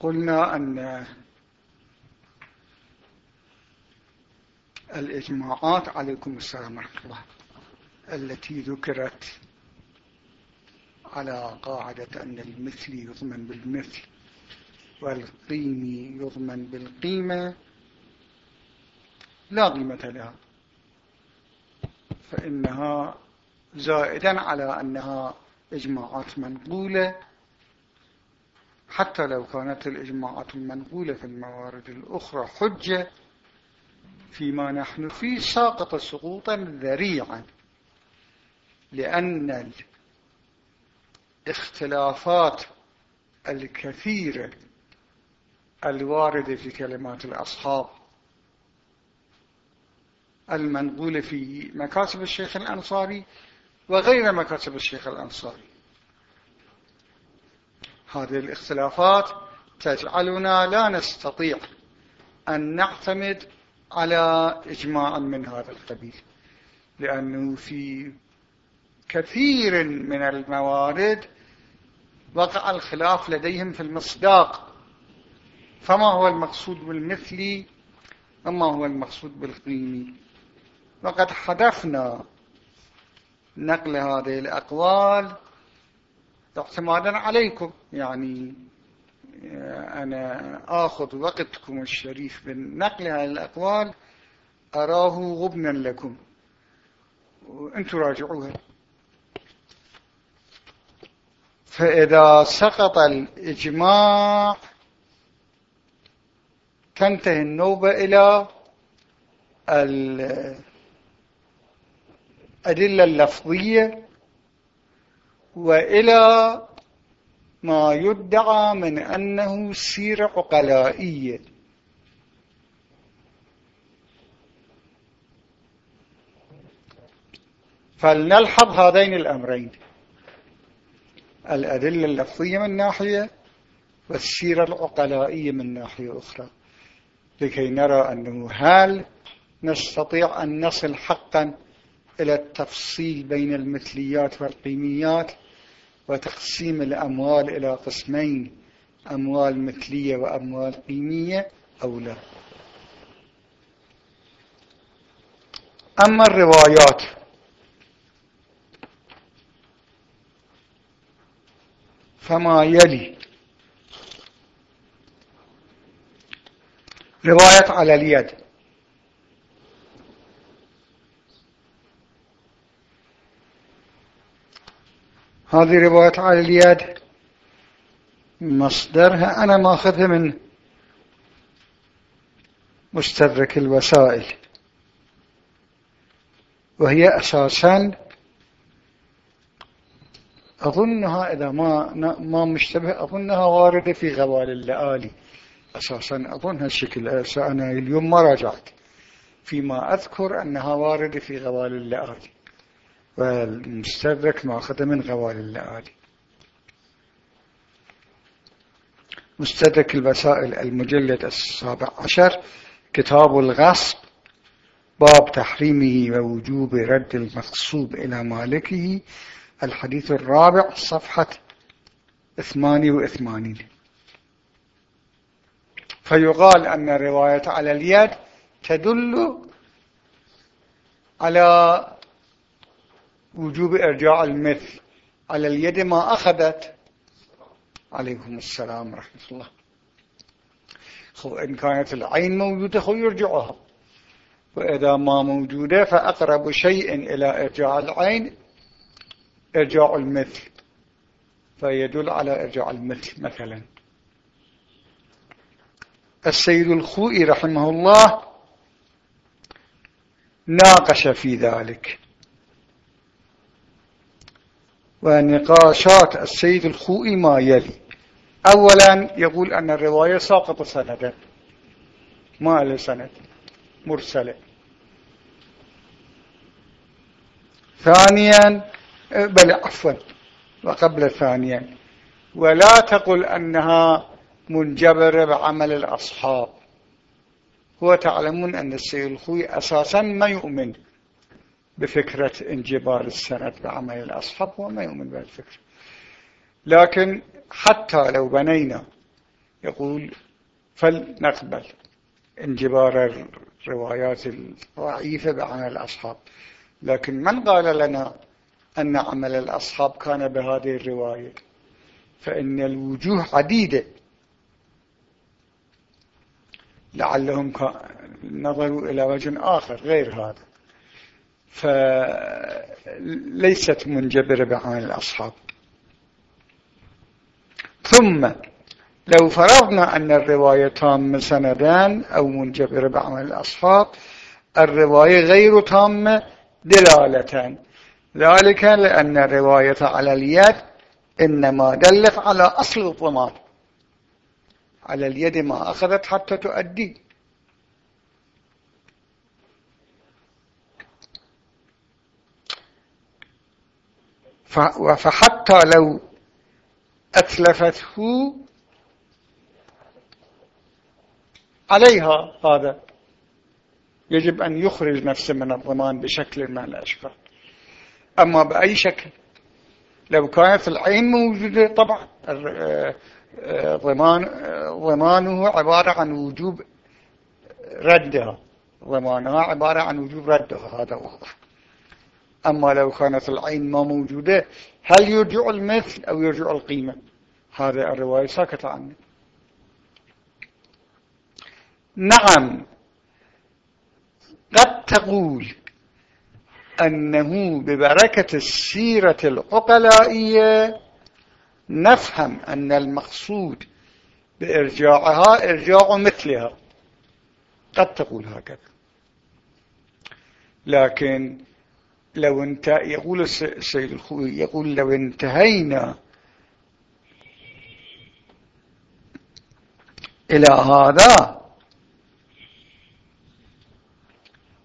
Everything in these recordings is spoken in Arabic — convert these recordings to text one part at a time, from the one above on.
قلنا أن الإجماعات عليكم السلام ورحمة الله التي ذكرت على قاعدة أن المثل يضمن بالمثل والقيم يضمن بالقيمة لا قيمة لها. فإنها زائدا على أنها إجماعات منقولة حتى لو كانت الإجماعات المنقولة في الموارد الأخرى حجة فيما نحن فيه ساقط سقوطا ذريعا لأن الاختلافات الكثيرة الواردة في كلمات الأصحاب المنقولة في مكاسب الشيخ الأنصاري وغير مكاسب الشيخ الأنصاري. هذه الاختلافات تجعلنا لا نستطيع أن نعتمد على إجماع من هذا القبيل لأنه في كثير من الموارد وقع الخلاف لديهم في المصداق. فما هو المقصود بالمثلي وما هو المقصود بالقيمي؟ وقد حدثنا نقل هذه الأقوال اعتمادا عليكم. يعني أنا آخذ وقتكم الشريف بالنقل هذه الأقوال أراه غبنا لكم. وأنتم راجعوها. فإذا سقط الإجماع تنتهي النوبة إلى الأدلة اللفظية وإلى ما يدعى من أنه سيرة عقلائية. فلنلحظ هذين الأمرين. الأدلة اللفظية من ناحية والسيرة العقلائية من ناحية أخرى. لكي نرى أنه هل نستطيع أن نصل حقا إلى التفصيل بين المثليات والقيميات وتقسيم الأموال إلى قسمين أموال مثلية وأموال قيمية أو لا. أما الروايات فما يلي. رواية على اليد. هذه رواية على اليد. مصدرها أنا ماخذها من مستدرك الوسائل. وهي أساسا أظنها إذا ما ما مشتبه أظنها واردة في غوال اللآلي. أساسا أظن هالشكل أنا اليوم ما راجعت. فيما أذكر أنها واردة في غوال اللآلي. والمستدرك ماخذ من غوال اللآلي. مستدرك الوسائل المجلد السابع عشر كتاب الغصب باب تحريمه ووجوب رد المغصوب إلى مالكه الحديث الرابع صفحة 88 فيقال أن الرواية على اليد تدل على وجوب إرجاع المثل. على اليد ما أخذت. عليكم السلام ورحمة الله. خو إن كانت العين موجودة خو يرجعها. وإذا ما موجودة فأقرب شيء إلى إرجاع العين إرجاع المثل. فيدل على إرجاع المثل مثلا. السيد الخوئي رحمه الله ناقش في ذلك. ونقاشات السيد الخوئي ما يلي. أولا يقول أن الرواية ساقط سندا ما له سند مرسلة ثانيا بل عفوا وقبل ثانيا. ولا تقل أنها منجبرة بعمل الأصحاب. هو تعلمون أن السيد الخوي أساسا ما يؤمن. بفكرة انجبار السند بعمل الأصحاب هو ما يؤمن بهالفكرة لكن حتى لو بنينا يقول فلنقبل انجبار الروايات الضعيفة بعمل الأصحاب. لكن من قال لنا أن عمل الأصحاب كان بهذه الرواية؟ فإن الوجوه عديدة. لعلهم نظروا إلى وجه آخر غير هذا. فليست منجبرة بعمل الأصحاب. ثم لو فرضنا أن الرواية تامة سندان أو منجبرة بعمل الأصحاب الرواية غير تامة دلالة ذلك لأن الرواية على اليد إنما دلت على أصل الضمان. على اليد ما أخذت حتى تؤدي. فحتى لو أتلفته عليها هذا يجب أن يخرج نفسه من الضمان بشكل من الأشكال أما بأي شكل؟ لو كانت العين موجودة طبعا ضمان ضمانه عبارة عن وجوب ردها. ضمانها عبارة عن وجوب ردها هذا واضح أما لو كانت العين ما موجودة هل يرجع المثل أو يرجع القيمة؟ هذا الرواية ساكت عنه. نعم قد تقول أنه ببركة السيرة العقلائية نفهم أن المقصود بإرجاعها إرجاع مثلها. قد تقول هكذا. لكن لو انت يقول السيد الخوي يقول لو انتهينا إلى هذا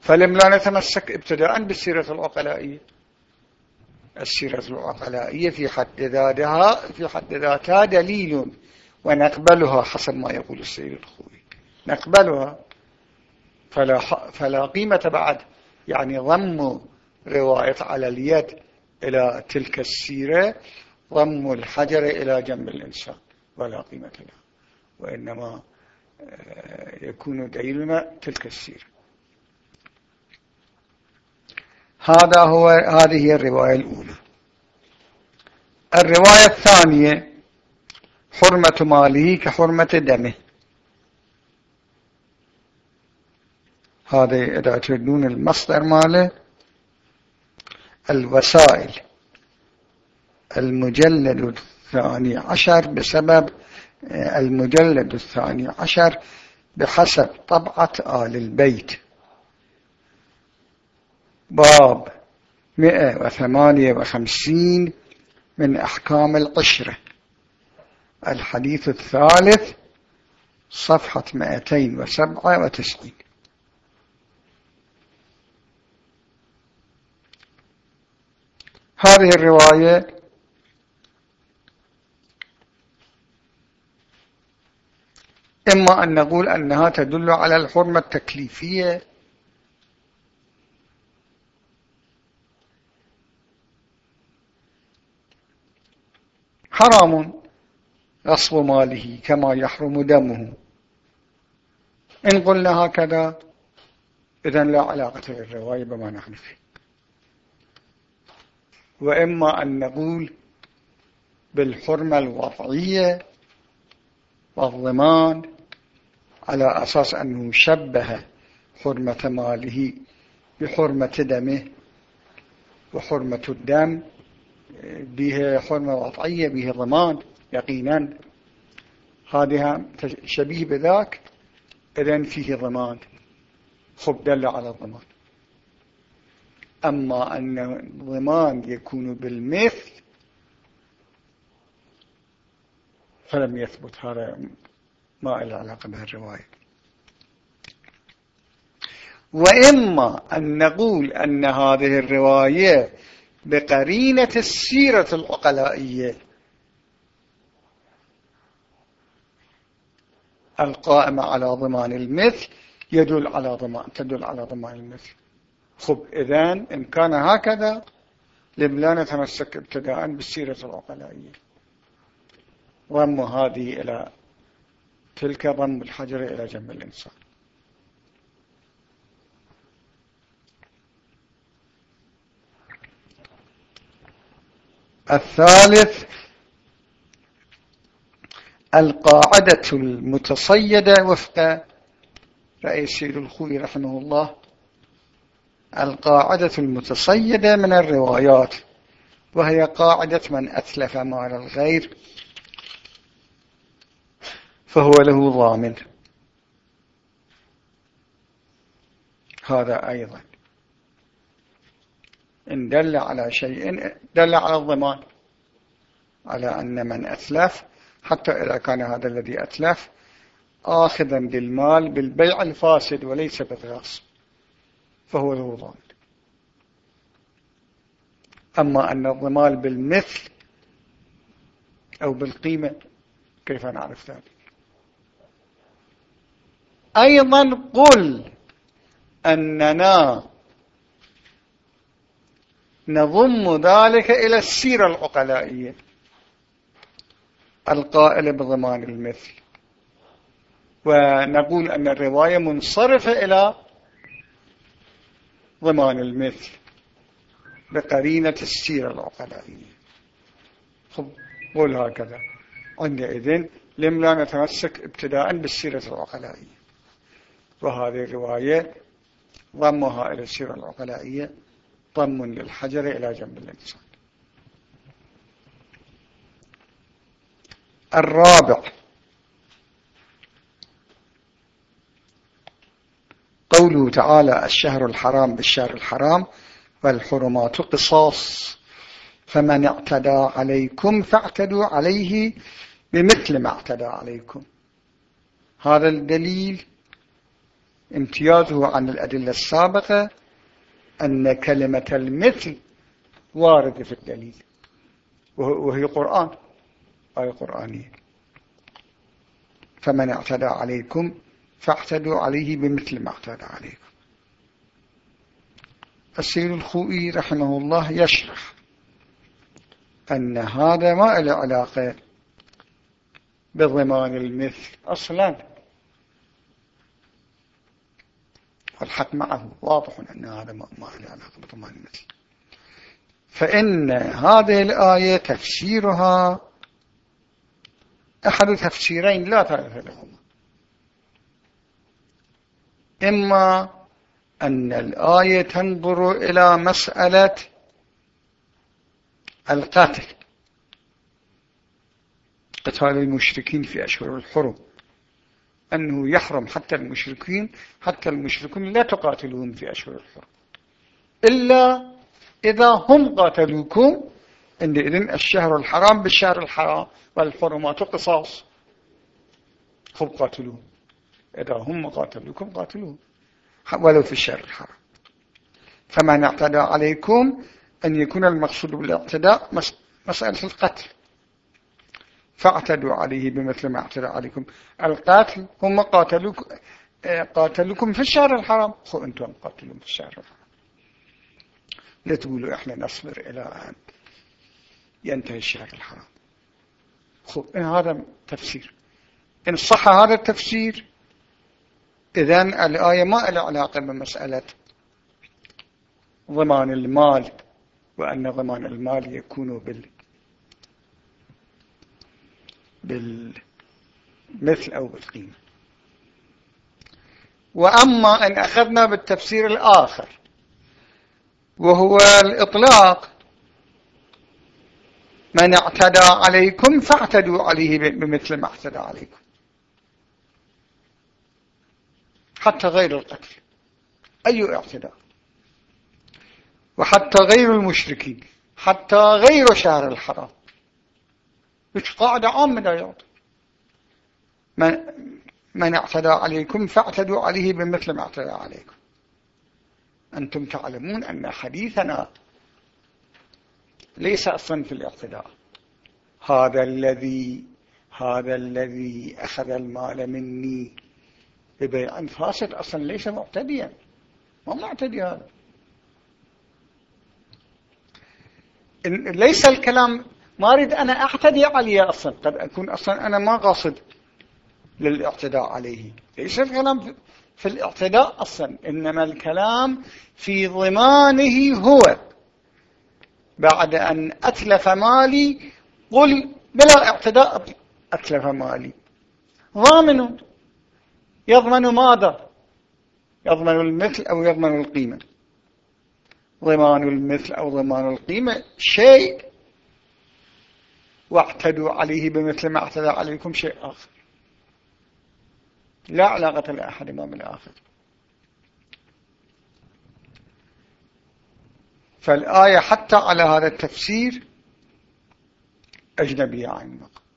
فلم لا نتمسك ابتداء بالسيرة العقلائية. السيرة العقلائية في حد ذاتها في حد ذاتها دليل ونقبلها حسب ما يقول السيد الخوي. نقبلها. فلا, فلا قيمة بعد. يعني ضم رواية على اليد إلى تلك السيرة ضم الحجر إلى جنب الإنسان ولا قيمة له. وإنما آه، يكون دليلنا تلك السيرة. هذا هو هذه هي الرواية الأولى. الرواية الثانية حرمة ماله كحرمة دمه. هذا إذا تردون المصدر ماله الوسائل. المجلد الثاني عشر بسبب المجلد الثاني عشر بحسب طبعة آل البيت. باب 158 من أحكام العشرة الحديث الثالث صفحة 297 هذه الرواية إما أن نقول أنها تدل على الحرمة التكليفية حرام غصب ماله كما يحرم دمه. إن قلنا هكذا إذن لا علاقة للرواية بما نحن فيه. وإما أن نقول بالحرمة الوضعية والضمان على أساس أنه شبه حرمة ماله بحرمة دمه وحرمة الدم به حرمة وضعية به ضمان يقينا. هذه شبيه بذاك إذن فيه ضمان خب دل على الضمان. أما أن الضمان يكون بالمثل فلم يثبت هذا ما له علاقة بهالرواية. وإما أن نقول أن هذه الرواية بقرينة السيرة العقلائية القائمة على ضمان المثل يدل على ضمان تدل على ضمان المثل. خب إذن إن كان هكذا لم لا نتمسك ابتداء بالسيرة العقلائية. ضم هذه إلى تلك ضم الحجر إلى جنب الإنسان. الثالث القاعدة المتصيدة وفق السيد الخوي رحمه الله القاعدة المتصيدة من الروايات وهي قاعدة من أتلف مال الغير فهو له ضامن. هذا أيضا. إن دل على شيء دل على الضمان على أن من أتلف حتى إذا كان هذا الذي أتلف آخذا بالمال بالبيع الفاسد وليس بالغصب. فهو له ضامن أما أن الضمان بالمثل أو بالقيمة كيف نعرف ذلك؟ أيضا قل أننا نضم ذلك إلى السيرة العقلائية القائلة بضمان المثل. ونقول أن الرواية منصرفة إلى ضمان المثل بقرينة السيرة العقلائية. خب قول هكذا. عندئذ لم لا نتمسك ابتداء بالسيرة العقلائية. وهذه الرواية ضمها إلى السيرة العقلائية ضم للحجر إلى جنب الإنسان. الرابع. قوله تعالى الشهر الحرام بالشهر الحرام والحرمات قصاص فمن اعتدى عليكم فاعتدوا عليه بمثل ما اعتدى عليكم. هذا الدليل امتيازه عن الأدلة السابقة أن كلمة المثل واردة في الدليل وهي قرآن آية قرآنية. فمن اعتدى عليكم فاعتدوا عليه بمثل ما اعتدى عليكم. السيد الخوئي رحمه الله يشرح أن هذا ما له علاقة بضمان المثل أصلا. والحق معه. واضح أن هذا ما له علاقة بضمان المثل. فإن هذه الآية تفسيرها أحد تفسيرين لا ثالث لهما. إما أن الآية تنظر إلى مسألة القتل قتال المشركين في أشهر الحرم. أنه يحرم حتى المشركين حتى المشركون لا تقاتلون في أشهر الحرم. إلا إذا هم قاتلوكم. عندئذ الشهر الحرام بالشهر الحرام والحرمات قصاص. خب قاتلوهم إذا هم قاتلوكم قاتلوهم. ولو في الشهر الحرام فمن اعتدى عليكم أن يكون المقصود بالاعتداء مسألة القتل. فاعتدوا عليه بمثل ما اعتدى عليكم. القاتل هم قاتلوكم قاتلوكم في الشهر الحرام. خو أنتم قاتلون في الشهر الحرام. لا تقولوا إحنا نصبر إلى أن ينتهي الشهر الحرام. خب إن هذا تفسير. إن صح هذا التفسير إذن الآية ما لها علاقة بمسألة ضمان المال وأن ضمان المال يكون بال بالمثل أو بالقيمة. وأما أن أخذنا بالتفسير الآخر وهو الإطلاق من اعتدى عليكم فاعتدوا عليه بمثل ما اعتدى عليكم. حتى غير القتل. أي اعتداء. وحتى غير المشركين. حتى غير شهر الحرام. مش قاعدة عامة دايات من, من اعتدى عليكم فاعتدوا عليه بمثل ما اعتدى عليكم. أنتم تعلمون أن حديثنا ليس أصلا في الاعتداء. هذا الذي هذا الذي أخذ المال مني. ببيع فاسد أصلا ليس معتديا. ما معتدي هذا. ليس الكلام ما أريد أنا أعتدي عليه أصلا. قد أكون أصلا أنا ما قاصد للاعتداء عليه. ليس الكلام في الاعتداء أصلا إنما الكلام في ضمانه هو. بعد أن أتلف مالي قل بلا اعتداء أتلف مالي. ضامن يضمن ماذا؟ يضمن المثل أو يضمن القيمة. ضمان المثل أو ضمان القيمة شيء واعتدوا عليه بمثل ما اعتدى عليكم شيء آخر. لا علاقة لأحد ما بالآخر فالآية حتى على هذا التفسير أجنبية عن المقام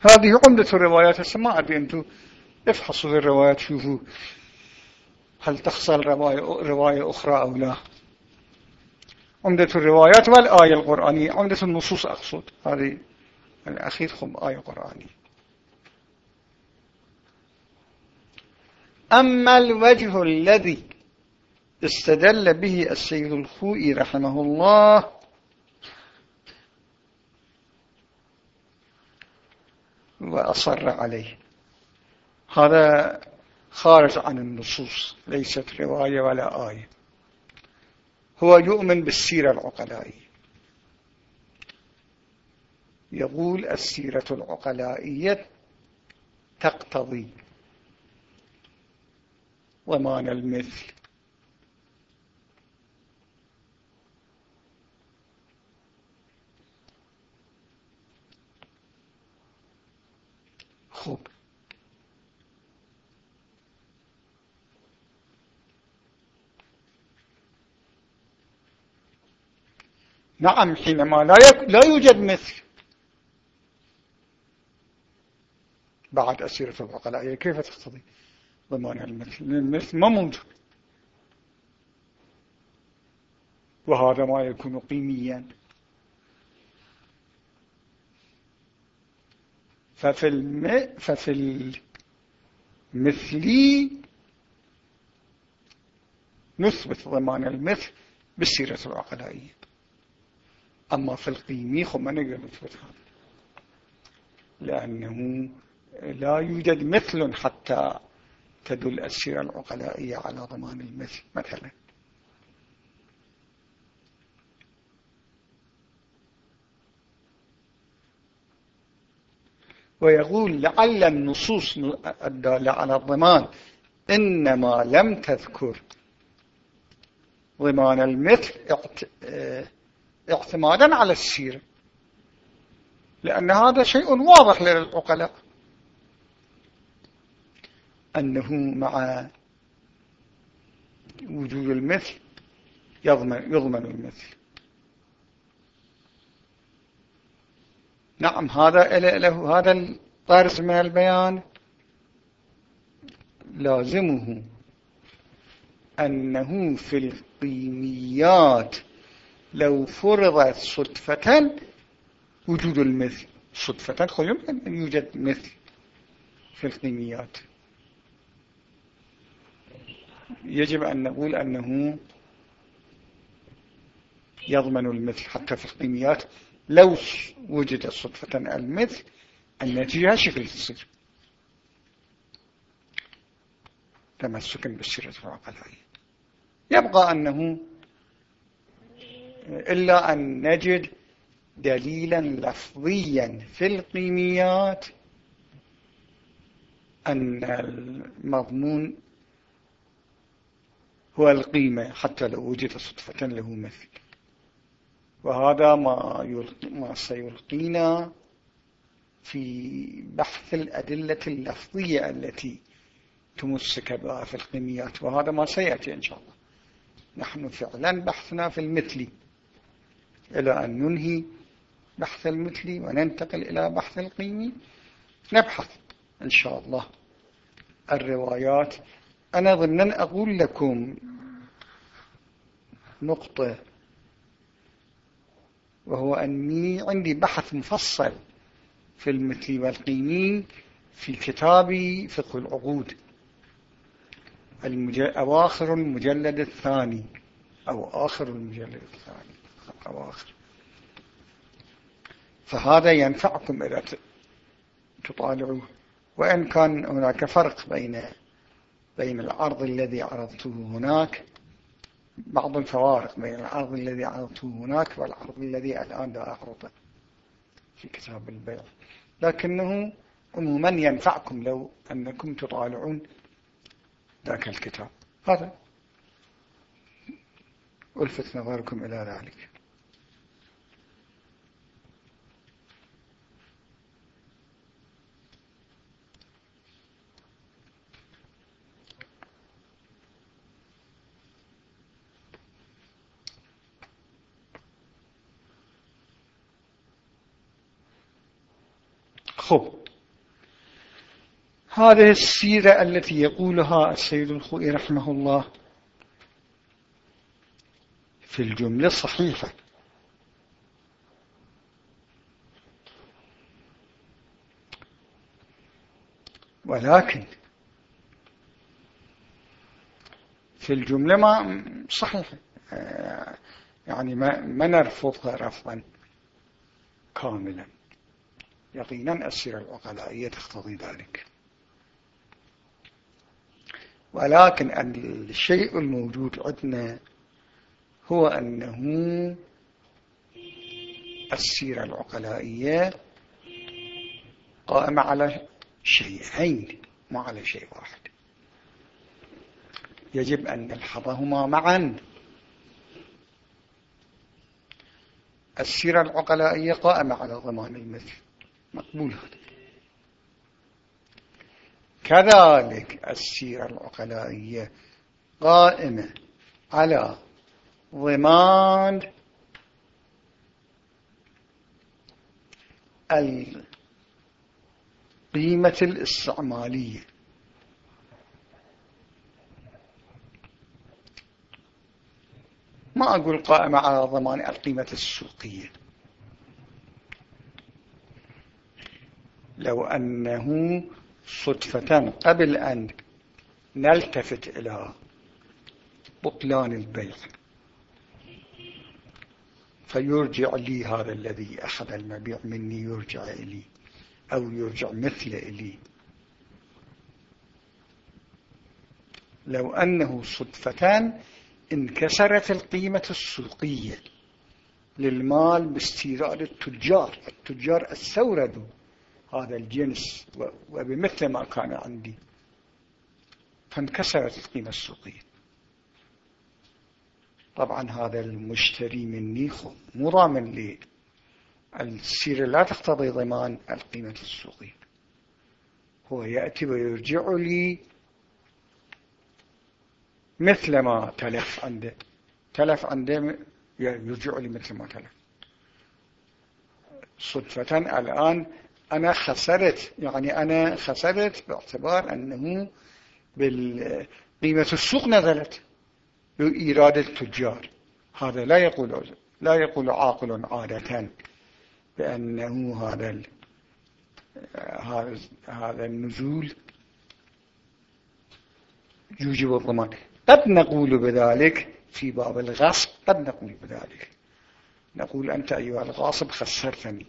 هذه عمدة الروايات هسه ما أدري أنتم افحصوا الروايات شوفوا هل تخصل رواية, رواية أخرى أو لا. عمدة الروايات والآية القرآنية. عمدة النصوص أقصد. هذه الأخير خب آية قرآنية. أما الوجه الذي استدل به السيد الخوئي رحمه الله وأصر عليه. هذا خارج عن النصوص ليست رواية ولا آية. هو يؤمن بالسيرة العقلائية. يقول السيرة العقلائية تقتضي ضمان المثل خب نعم حينما لا, لا يوجد مثل. بعد أسيرة العقلاء كيف تقتضي ضمان المثل المثل ما موجود وهذا ما يكون قيميا. ففي الم... ففي المثلي نثبت ضمان المثل بالسيرة العقلائية أما في القيمي خب ما نقدر نثبت هذا لأنه لا يوجد مثل حتى تدل السيرة العقلائية على ضمان المثل مثلا. ويقول لعل النصوص الدالة على الضمان إنما لم تذكر ضمان المثل اعتمادا على السيرة لأن هذا شيء واضح للعقلاء. أنه مع وجود المثل يضمن, يضمن المثل. نعم هذا له هذا الطارس من البيان لازمه أنه في القيميات لو فرضت صدفة وجود المثل. صدفة يمكن أن يوجد مثل في القيميات يجب أن نقول أنه يضمن المثل حتى في القيميات لو وجد صدفة المثل النتيجة شكل تصير تمسكا بالسيرة العقلائية يبقى أنه إلا أن نجد دليلا لفظيا في القيميات أن المضمون هو القيمة حتى لو وجد صدفة له مثل. وهذا ما, ما سيلقينا في بحث الأدلة اللفظية التي تمسك بها في القيميات. وهذا ما سيأتي إن شاء الله. نحن فعلا بحثنا في المثلي إلى أن ننهي بحث المثلي وننتقل إلى بحث القيمي نبحث إن شاء الله الروايات. أنا ضمن أقول لكم نقطة وهو أني عندي بحث مفصل في المثل والقيمي في كتابي فقه العقود. أواخر المجلد الثاني أو آخر المجلد الثاني. أواخر فهذا ينفعكم إذا تطالعوه. وإن كان هناك فرق بين بين العرض الذي عرضته هناك بعض الفوارق بين العرض الذي عرضته هناك والعرض الذي الآن أعرضه في كتاب البيع. لكنه عموما ينفعكم لو أنكم تطالعون ذاك الكتاب. هذا. ألفت نظركم إلى ذلك. خب هذه السيرة التي يقولها السيد الخوئي رحمه الله في الجملة صحيحة ولكن في الجملة ما صحيح. يعني ما, ما نرفضها رفضا كاملا. يقينا السيرة العقلائية تقتضي ذلك. ولكن الشيء الموجود عندنا هو أنه السيرة العقلائية قائمة على شيئين ما على شيء واحد. يجب أن نلحظهما معا. السيرة العقلائية قائمة على ضمان المثل. مقبول. هذا كذلك السيرة العقلائية قائمة على ضمان القيمة الاستعمالية. ما أقول قائمة على ضمان القيمة السوقية. لو أنه صدفة قبل أن نلتفت إلى بطلان البيع فيرجع لي هذا الذي أخذ المبيع مني يرجع إلي أو يرجع مثل إلي. لو أنه صدفة انكسرت القيمة السوقية للمال باستيراد التجار. التجار استوردوا هذا الجنس وبمثل ما كان عندي فانكسرت القيمة السوقية. طبعا هذا المشتري مني مو ضامن لي. السيرة لا تقتضي ضمان القيمة السوقية. هو يأتي ويرجع لي مثل ما تلف عنده تلف عنده يرجع لي مثل ما تلف. صدفة الآن أنا خسرت يعني أنا خسرت باعتبار أنه بالقيمة السوق نزلت بإيراد التجار. هذا لا يقول لا يقول عاقل عادة بأنه هذا هذا النزول يوجب الضمان. قد نقول بذلك في باب الغصب قد نقول بذلك. نقول أنت أيها الغاصب خسرتني.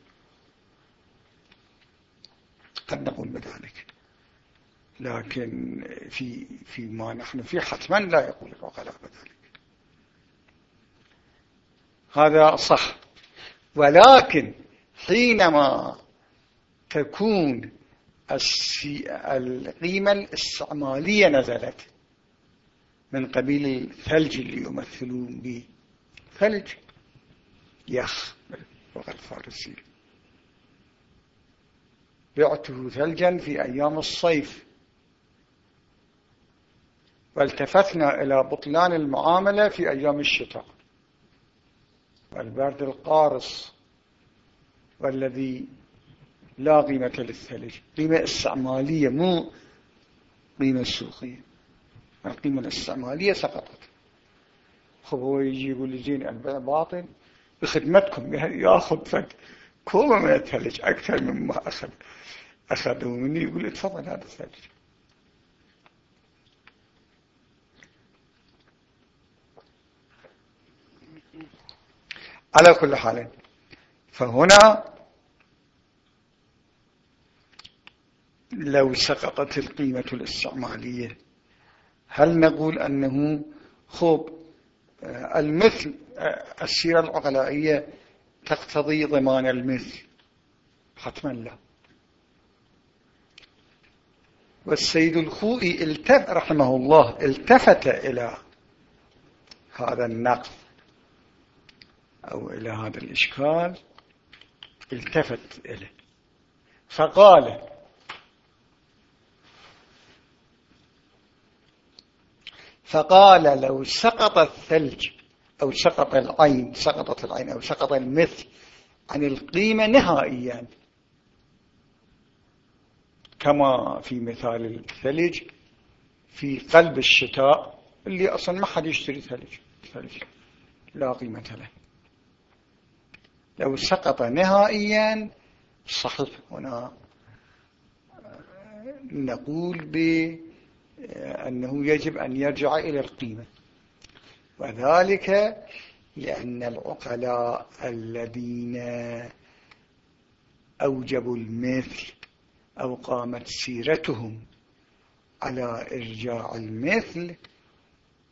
قد نقول بذلك. لكن في فيما نحن فيه حتما لا يقول العقلاء بذلك هذا صح. ولكن حينما تكون القيمة الاستعمالية نزلت من قبيل الثلج اللي يمثلون به ثلج يخ باللغة الفارسية بعته ثلجا في أيام الصيف. والتفتنا إلى بطلان المعاملة في أيام الشتاء. والبرد القارص والذي لا قيمة للثلج. قيمة استعمالية مو قيمة سوقية. القيمة الاستعمالية سقطت. خب هو يجي يقول لي زين البيع بخدمتكم يأخذ فك. من الثلج أكثر مما أخذه مني يقول لي تفضل هذا الثلج. على كل حال فهنا لو سقطت القيمة الاستعمالية هل نقول أنه خب آه، المثل آه، السيرة العقلائية تقتضي ضمان المثل. حتما لا والسيد الخوئي التف رحمه الله التفت إلى هذا النقد أو إلى هذا الإشكال التفت إليه. فقال فقال لو سقط الثلج أو سقط العين سقطت العين أو سقط المثل عن القيمة نهائيا. كما في مثال الثلج في قلب الشتاء اللي أصلا ما حد يشتري ثلج ثلج لا قيمة له. لو سقط نهائيا صحيح هنا نقول بأنه يجب أن يرجع إلى القيمة. وذلك لأن العقلاء الذين أوجبوا المثل أو قامت سيرتهم على إرجاع المثل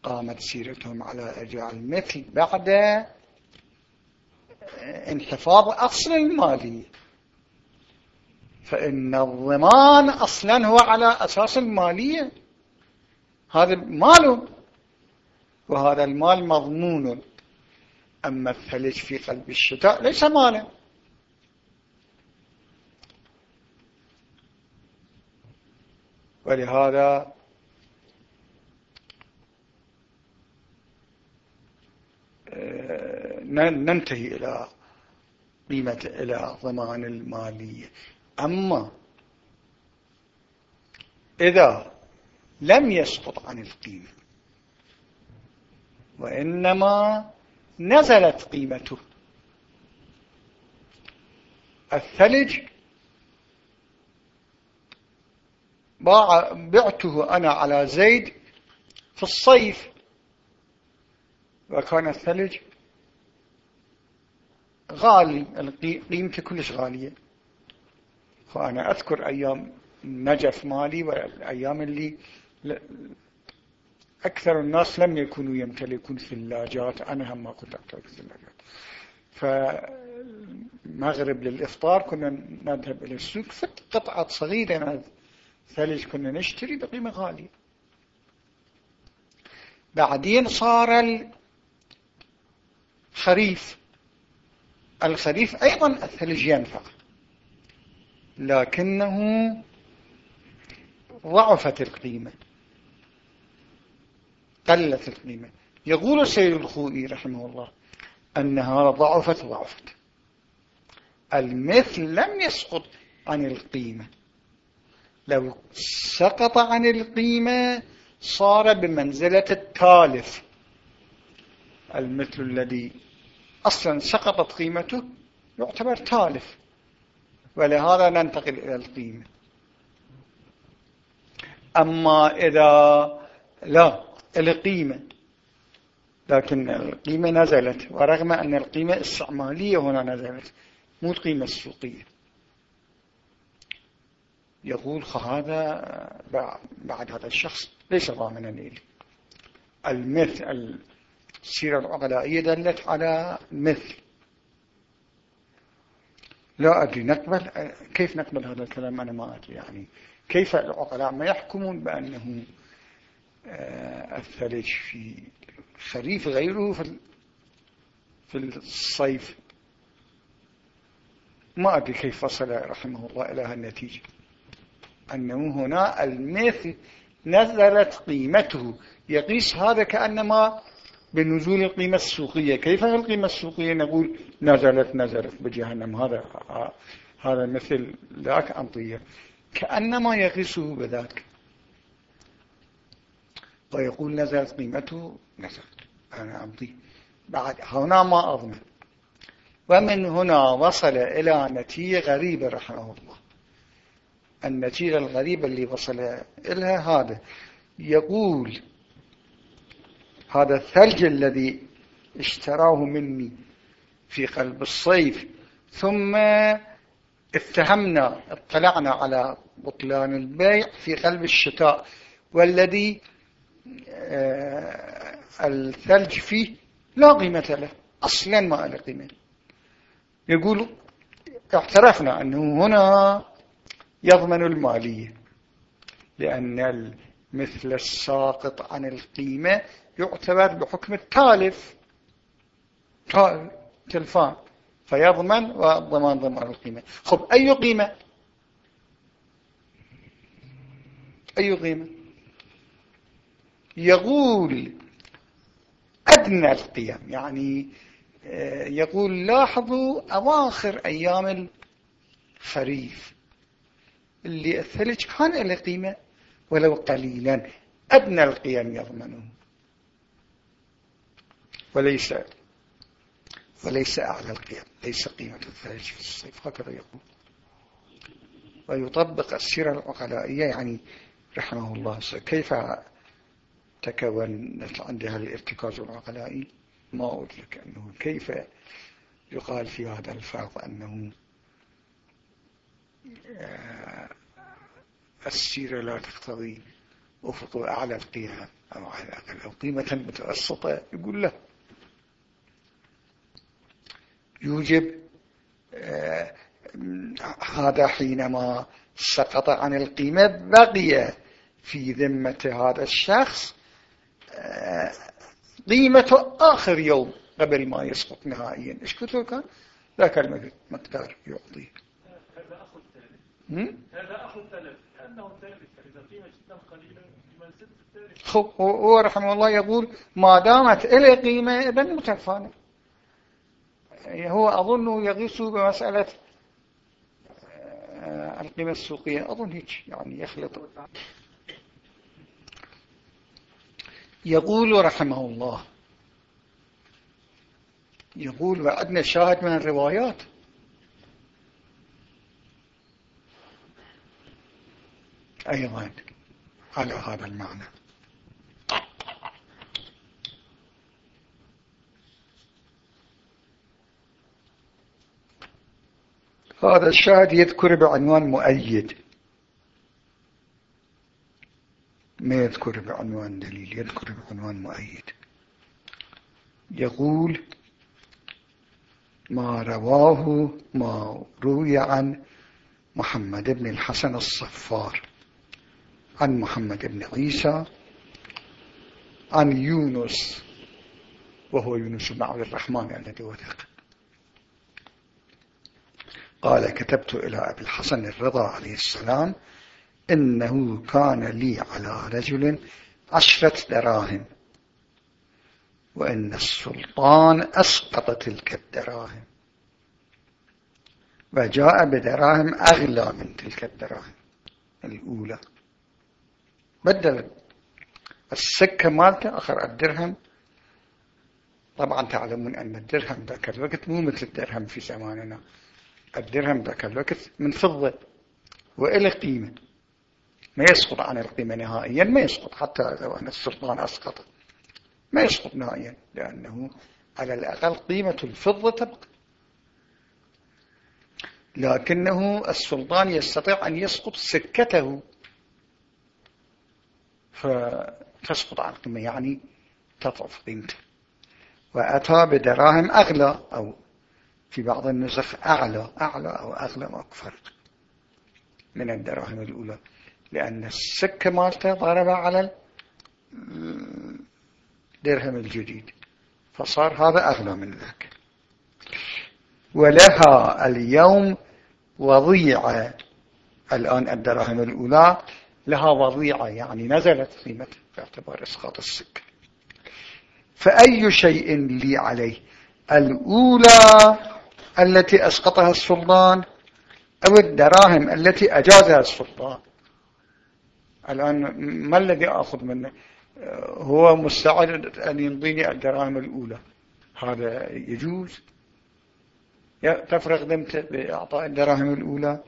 قامت سيرتهم على إرجاع المثل بعد انحفاظ أصل المالية فإن الضمان أصلا هو على أساس المالية هذا ماله. وهذا المال مضمون. أما الثلج في قلب الشتاء ليس مالا. ولهذا آه، ننتهي إلى قيمة إلى ضمان المالية. أما إذا لم يسقط عن القيمة وإنما نزلت قيمته. الثلج بعته أنا على زيد في الصيف وكان الثلج غالي قيمته كلش غالية. فأنا أذكر أيام نجف مالي والأيام اللي أكثر الناس لم يكونوا يمتلكون ثلاجات أنا هم ما كنت أمتلك ثلاجات فمغرب للإفطار كنا نذهب إلى السوق. قطعة صغيرة. من الثلج كنا نشتري بقيمة غالية. بعدين صار الخريف. الخريف أيضا الثلج ينفع لكنه ضعفت القيمة. قلت القيمة يقول السيد الخوئي رحمه الله أنها ضعفت ضعفت. المثل لم يسقط عن القيمة. لو سقط عن القيمة صار بمنزلة التالف. المثل الذي أصلا سقطت قيمته يعتبر تالف. ولهذا ننتقل إلى القيمة. أما إذا لا القيمة. لكن القيمة نزلت ورغم أن القيمة استعمالية هنا نزلت مو القيمة السوقية. يقول هذا بعد هذا الشخص ليس ضامنا لي المثل السيرة العقلائية دلت على مثل لا أدري نقبل كيف نقبل هذا الكلام؟ أنا ما أدري يعني. كيف العقلاء ما يحكمون بأنه الثلج في خريف غيره في الصيف. ما أدري كيف فصل رحمه الله إلى النتيجة أنه هنا المثل نزلت قيمته. يقيس هذا كأنما بنزول القيمة السوقية. كيف القيمة السوقية؟ نقول نزلت نزلت بجهنم. هذا هذا مثل ذاك أنطية. كأنما يقيسه بذاك. ويقول نزلت قيمته نزلت. أنا أمضي بعد هنا ما أضمن ومن هنا وصل إلى نتيجة غريبة رحمه الله. النتيجة الغريبة اللي وصل إلها هذا. يقول هذا الثلج الذي اشتراه مني في قلب الصيف ثم اتهمنا اطلعنا على بطلان البيع في قلب الشتاء والذي الثلج فيه لا قيمة له أصلا ما له قيمة. يقول اعترفنا أنه هنا يضمن المالية لأن مثل الساقط عن القيمة يعتبر بحكم التالف تلفان فيضمن والضمان ضمان القيمة. خب أي قيمة؟ أي قيمة؟ يقول أدنى القيم يعني آه، يقول لاحظوا أواخر أيام الخريف اللي الثلج كان له قيمة ولو قليلا. أدنى القيم يضمنه. وليس وليس أعلى القيم ليس قيمة الثلج في الصيف. هكذا يقول. ويطبق السيرة العقلائية يعني رحمه الله. كيف تكونت عند هذا الارتكاز العقلائي ما أدرك أنه كيف يقال في هذا الفرض أنه آه، السيرة لا تقتضي أفق أعلى القيمة أو على الأقل أو قيمة متوسطة. يقول له يوجب آه، هذا حينما سقط عن القيمة بقي في ذمة هذا الشخص قيمته آخر يوم قبل ما يسقط نهائيا. إيش كتب كان؟ ذاك المقدار يعطيه هذا أخو الثالث هذا أخو الثالث لأنه ثالث إذا قيمة جدا قليلة هو رحمه الله يقول ما دامت إلي قيمة إذن متفانة هو أظنه يغيث بمسألة آه، القيمة السوقية. أظن هيك يعني يخلط. يقول رحمه الله. يقول وعدنا شاهد من الروايات. أيضا على هذا المعنى. هذا الشاهد يذكر بعنوان مؤيد. ما يذكر بعنوان دليل يذكر بعنوان مؤيد. يقول ما رواه ما روي عن محمد بن الحسن الصفار عن محمد بن عيسى عن يونس وهو يونس بن عبد الرحمن الذي وثق. قال كتبت إلى أبي الحسن الرضا عليه السلام إنه كان لي على رجل عشرة دراهم وإن السلطان أسقط تلك الدراهم وجاء بدراهم أغلى من تلك الدراهم. الأولى بدل السكة مالته آخر الدرهم. طبعا تعلمون أن الدرهم ذاك الوقت مو مثل الدرهم في زماننا. الدرهم ذاك الوقت من فضة وإلى قيمة. ما يسقط عن القيمة نهائيا ما يسقط حتى لو أن السلطان أسقط. ما يسقط نهائيا لأنه على الأقل قيمة الفضة تبقى. لكنه السلطان يستطيع أن يسقط سكته. فتسقط عن القيمة يعني تضعف قيمته. وأتى بدراهم أغلى أو في بعض النسخ أعلى أعلى أو أغلى ما فرق من الدراهم الأولى. لأن السكة مالته ضرب على الدرهم الجديد. فصار هذا أغلى من ذاك. ولها اليوم وضيعة الآن الدراهم الأولى. لها وضيعة يعني نزلت قيمة باعتبار إسقاط السكة فأي شيء لي عليه؟ الأولى التي أسقطها السلطان أو الدراهم التي أجازها السلطان. الآن ما الذي أخذ منه؟ هو مستعد أن ينطيني الدراهم الأولى. هذا يجوز؟ تفرغ ذمته بإعطاء الدراهم الأولى؟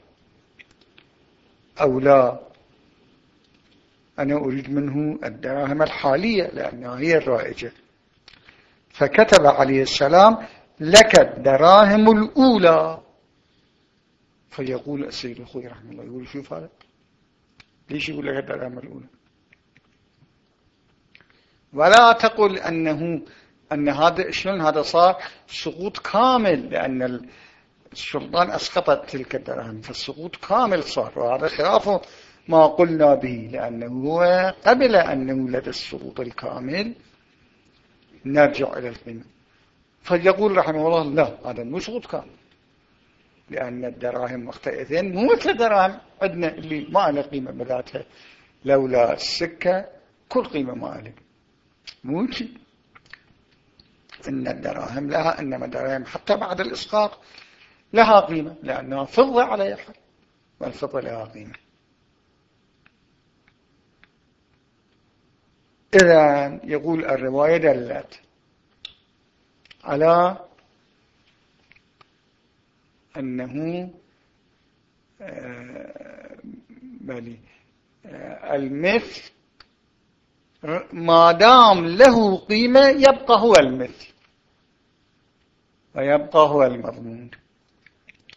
أو لا؟ أنا أريد منه الدراهم الحالية لأنها هي الرائجة. فكتب عليه السلام لك الدراهم الأولى. فيقول السيد الخوي رحمه الله يقول شوف هذا. ليش يقول لك الدراهم الأولى؟ ولا تقل أنه أن هذا شلون هذا صار؟ سقوط كامل لأن السلطان أسقطت تلك الدراهم فالسقوط كامل صار وهذا خلاف ما قلنا به لأنه هو قبل أن يولد السقوط الكامل نرجع إلى القيمة فيقول رحمه الله لا هذا مو سقوط كامل. لأن الدراهم وقتئذ مو مثل الدراهم. عندنا اللي ما له قيمة بذاتها لولا السكة كل قيمة ما له. مو إن الدراهم لها إنما الدراهم حتى بعد الإسقاط لها قيمة لأنها فضة على حال. والفضة لها قيمة. إذا يقول الرواية دلت على أنه آه، بلي آه، المثل ما دام له قيمة يبقى هو المثل ويبقى هو المضمون.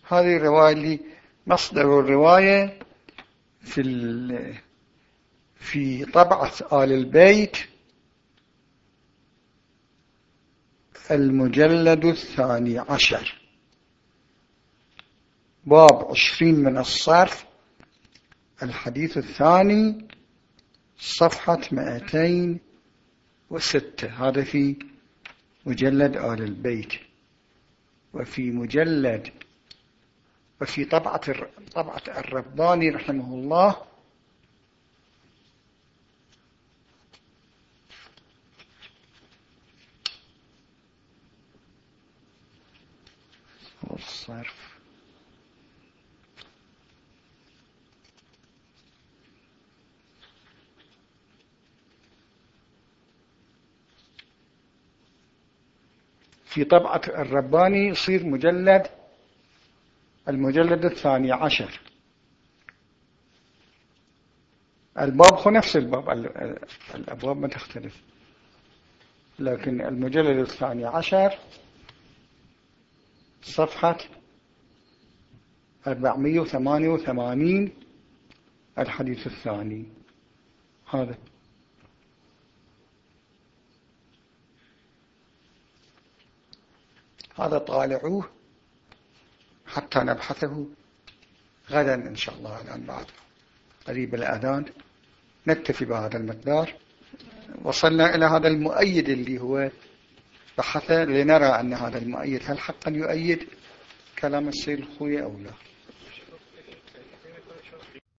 هذه الرواية اللي مصدر الرواية في في طبعة آل البيت. المجلد الثاني عشر. باب عشرين من الصرف الحديث الثاني صفحة مئتين وستة. هذا في مجلد آل البيت وفي مجلد وفي طبعة طبعة الرباني رحمه الله. والصرف. في طبعة الرباني يصير مجلد المجلد الثاني عشر. الباب هو نفس الباب الأبواب ما تختلف. لكن المجلد الثاني عشر صفحة 488 الحديث الثاني. هذا. هذا طالعوه حتى نبحثه غدا إن شاء الله الآن بعد قريب الأذان. نكتفي بهذا المقدار. وصلنا إلى هذا المؤيد اللي هو بحث لنرى أن هذا المؤيد هل حقا يؤيد كلام السيد الخوي أو لا.